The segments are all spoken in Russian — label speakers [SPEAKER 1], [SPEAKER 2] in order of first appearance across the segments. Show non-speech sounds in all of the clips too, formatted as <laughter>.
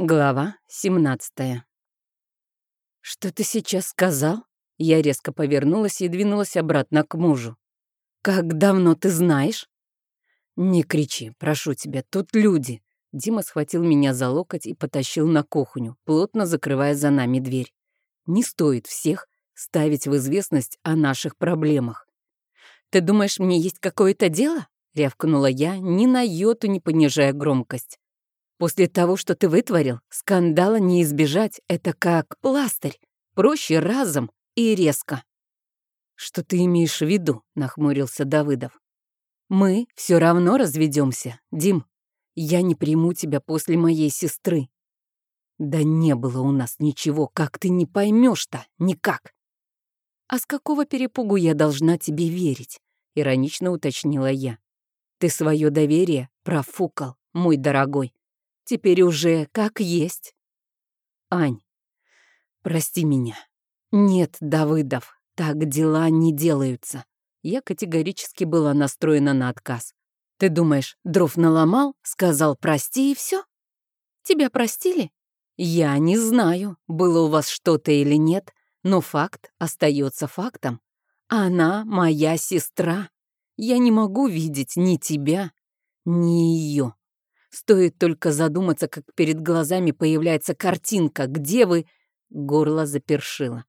[SPEAKER 1] Глава 17 «Что ты сейчас сказал?» Я резко повернулась и двинулась обратно к мужу. «Как давно ты знаешь?» «Не кричи, прошу тебя, тут люди». Дима схватил меня за локоть и потащил на кухню, плотно закрывая за нами дверь. «Не стоит всех ставить в известность о наших проблемах». «Ты думаешь, мне есть какое-то дело?» — рявкнула я, ни на йоту не понижая громкость. После того, что ты вытворил, скандала не избежать. Это как пластырь. Проще разом и резко. Что ты имеешь в виду? Нахмурился Давыдов. Мы все равно разведемся, Дим. Я не приму тебя после моей сестры. Да не было у нас ничего, как ты не поймешь-то, никак. А с какого перепугу я должна тебе верить? Иронично уточнила я. Ты свое доверие профукал, мой дорогой. Теперь уже как есть. Ань, прости меня. Нет, Давыдов, так дела не делаются. Я категорически была настроена на отказ. Ты думаешь, дров наломал, сказал прости и все? Тебя простили? Я не знаю, было у вас что-то или нет, но факт остается фактом. Она моя сестра. Я не могу видеть ни тебя, ни ее. Стоит только задуматься, как перед глазами появляется картинка, где вы... Горло запершило.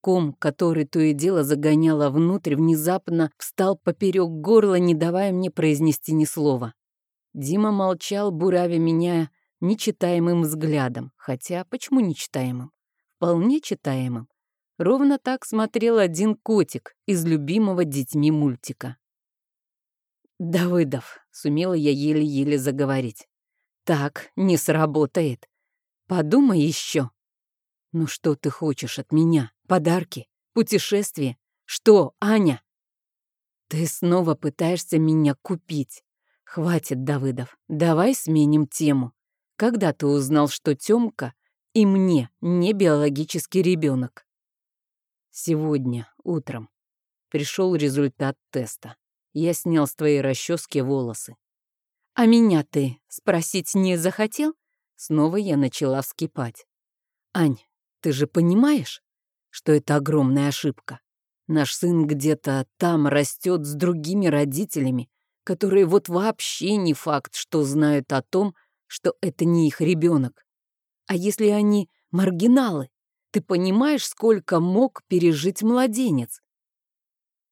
[SPEAKER 1] Ком, который то и дело загоняло внутрь, внезапно встал поперек горла, не давая мне произнести ни слова. Дима молчал, буравя меня нечитаемым взглядом. Хотя, почему нечитаемым? Вполне читаемым. Ровно так смотрел один котик из любимого детьми мультика. «Давыдов», — сумела я еле-еле заговорить. «Так не сработает. Подумай еще. Ну что ты хочешь от меня? Подарки? Путешествие? Что, Аня?» «Ты снова пытаешься меня купить. Хватит, Давыдов, давай сменим тему. Когда ты узнал, что Тёмка и мне не биологический ребенок? Сегодня утром пришел результат теста. Я снял с твоей расчески волосы. «А меня ты спросить не захотел?» Снова я начала вскипать. «Ань, ты же понимаешь, что это огромная ошибка? Наш сын где-то там растет с другими родителями, которые вот вообще не факт, что знают о том, что это не их ребенок. А если они маргиналы? Ты понимаешь, сколько мог пережить младенец?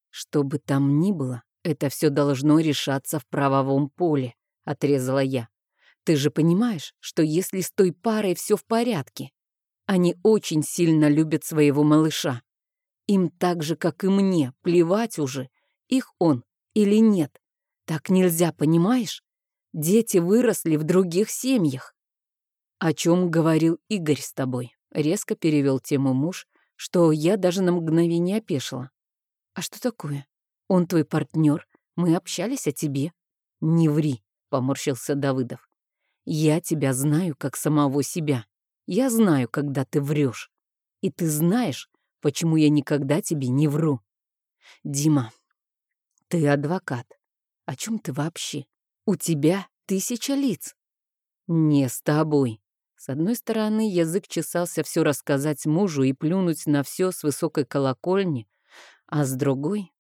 [SPEAKER 1] Что бы там ни было, «Это все должно решаться в правовом поле», — отрезала я. «Ты же понимаешь, что если с той парой все в порядке, они очень сильно любят своего малыша. Им так же, как и мне, плевать уже, их он или нет. Так нельзя, понимаешь? Дети выросли в других семьях. О чем говорил Игорь с тобой? Резко перевел тему муж, что я даже на мгновение опешила. А что такое? Он твой партнер. Мы общались о тебе. Не ври, поморщился Давыдов. Я тебя знаю как самого себя. Я знаю, когда ты врешь. И ты знаешь, почему я никогда тебе не вру. Дима, ты адвокат. О чем ты вообще? У тебя тысяча лиц. Не с тобой. С одной стороны, язык чесался все рассказать мужу и плюнуть на все с высокой колокольни, а с другой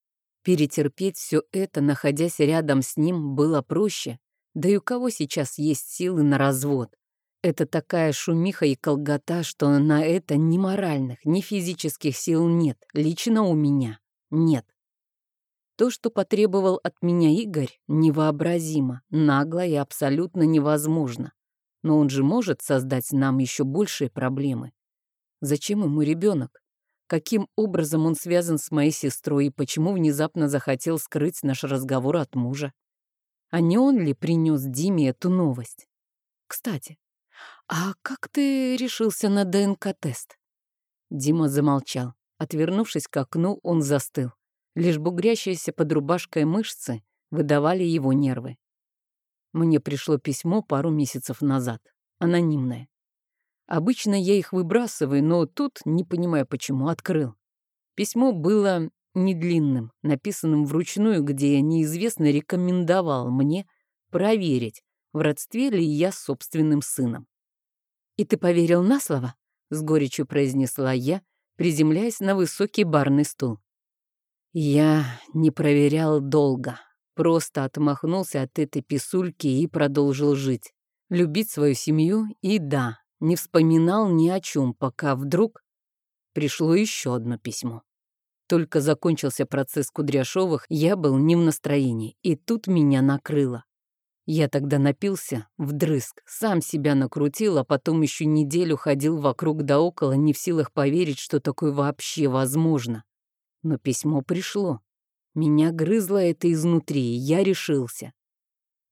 [SPEAKER 1] Перетерпеть все это, находясь рядом с ним, было проще. Да и у кого сейчас есть силы на развод? Это такая шумиха и колгота, что на это ни моральных, ни физических сил нет. Лично у меня нет. То, что потребовал от меня Игорь, невообразимо, нагло и абсолютно невозможно. Но он же может создать нам еще большие проблемы. Зачем ему ребенок? Каким образом он связан с моей сестрой и почему внезапно захотел скрыть наш разговор от мужа. А не он ли принес Диме эту новость? Кстати, а как ты решился на ДНК-тест? Дима замолчал. Отвернувшись к окну, он застыл. Лишь бугрящиеся под рубашкой мышцы выдавали его нервы. Мне пришло письмо пару месяцев назад, анонимное. Обычно я их выбрасываю, но тут, не понимая почему, открыл. Письмо было недлинным, написанным вручную, где неизвестно рекомендовал мне проверить, в родстве ли я с собственным сыном. «И ты поверил на слово?» — с горечью произнесла я, приземляясь на высокий барный стул. Я не проверял долго, просто отмахнулся от этой писульки и продолжил жить. Любить свою семью и, да, не вспоминал ни о чем, пока вдруг пришло еще одно письмо. Только закончился процесс Кудряшовых, я был не в настроении, и тут меня накрыло. Я тогда напился вдрызг, сам себя накрутил, а потом еще неделю ходил вокруг да около, не в силах поверить, что такое вообще возможно. Но письмо пришло. Меня грызло это изнутри, и я решился.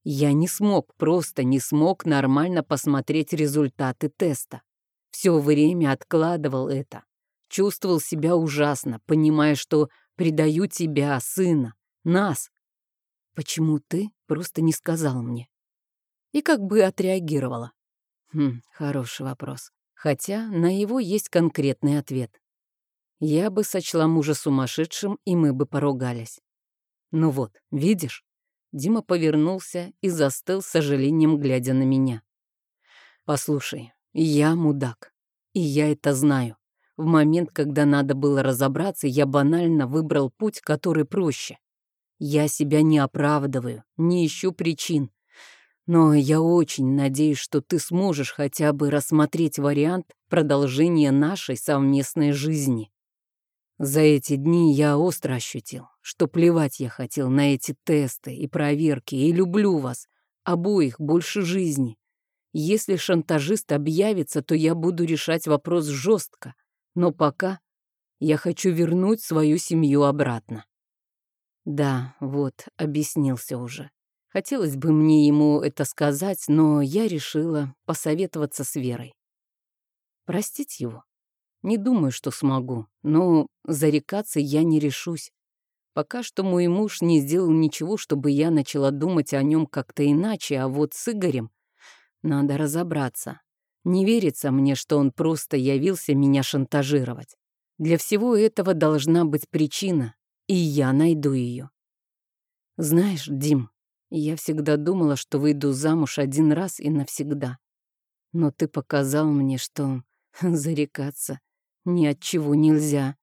[SPEAKER 1] Я не смог, просто не смог нормально посмотреть результаты теста. Все время откладывал это. Чувствовал себя ужасно, понимая, что предаю тебя, сына, нас. Почему ты просто не сказал мне? И как бы отреагировала? Хм, хороший вопрос. Хотя на его есть конкретный ответ. Я бы сочла мужа сумасшедшим, и мы бы поругались. Ну вот, видишь? Дима повернулся и застыл с сожалением, глядя на меня. «Послушай, я мудак, и я это знаю. В момент, когда надо было разобраться, я банально выбрал путь, который проще. Я себя не оправдываю, не ищу причин. Но я очень надеюсь, что ты сможешь хотя бы рассмотреть вариант продолжения нашей совместной жизни. За эти дни я остро ощутил, что плевать я хотел на эти тесты и проверки, и люблю вас, обоих, больше жизни. Если шантажист объявится, то я буду решать вопрос жестко, но пока я хочу вернуть свою семью обратно. Да, вот, объяснился уже. Хотелось бы мне ему это сказать, но я решила посоветоваться с Верой. Простить его? Не думаю, что смогу, но зарекаться я не решусь. Пока что мой муж не сделал ничего, чтобы я начала думать о нем как-то иначе, а вот с Игорем надо разобраться. Не верится мне, что он просто явился меня шантажировать. Для всего этого должна быть причина, и я найду ее. Знаешь, Дим, я всегда думала, что выйду замуж один раз и навсегда. Но ты показал мне, что <laughs> зарекаться ни от чего нельзя.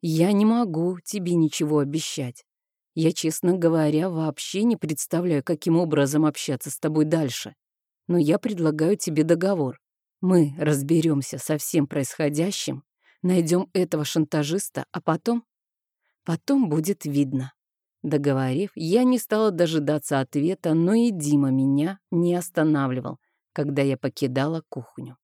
[SPEAKER 1] Я не могу тебе ничего обещать. Я, честно говоря, вообще не представляю, каким образом общаться с тобой дальше но я предлагаю тебе договор. Мы разберемся со всем происходящим, найдем этого шантажиста, а потом... Потом будет видно. Договорив, я не стала дожидаться ответа, но и Дима меня не останавливал, когда я покидала кухню.